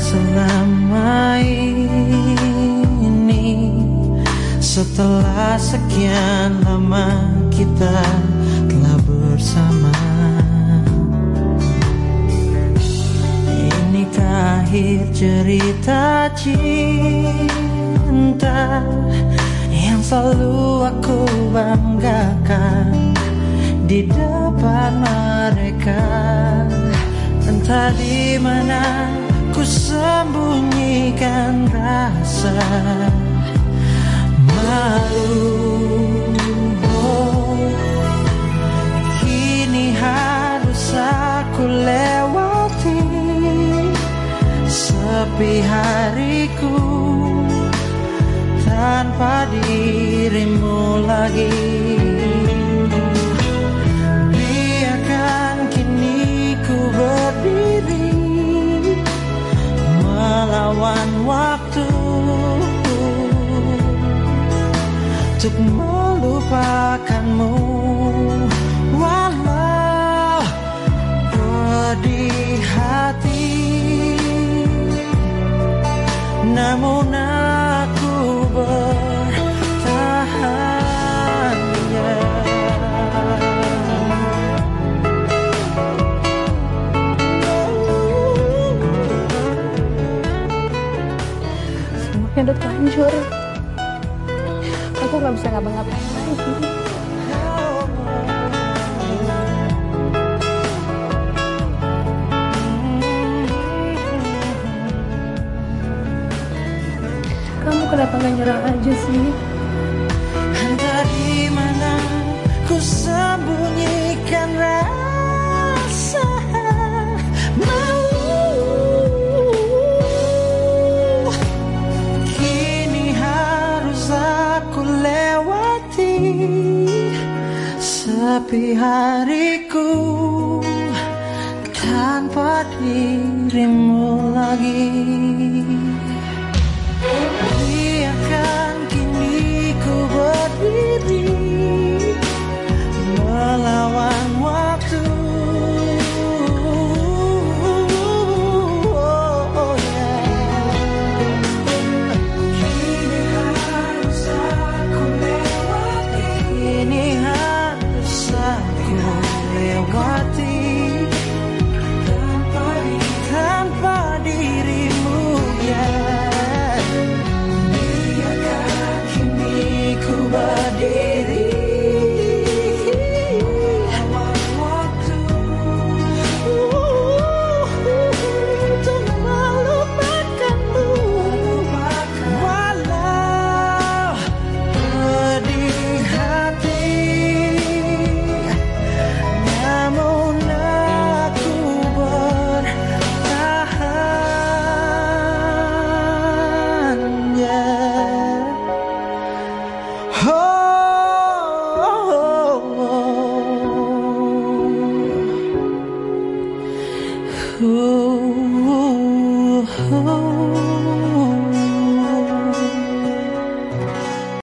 selama ini. Setelah sekian lama kita telah bersama. Inikah akhir cerita cinta Yang selalu aku banggakan Di depan mereka? Entah di mana ku sembunyikan rasa malu. Oh, Kini harus aku lewati Sepi hariku Tanpa dirimu lagi untuk melupakanmu walau pedih hati namun aku bertahan ya. semuanya udah terlanjur aku nggak bisa ngapa-ngapain lagi. Kamu kenapa nggak nyerah aja sih? Entah di mana Sepi hariku tanpa dirimu lagi oh.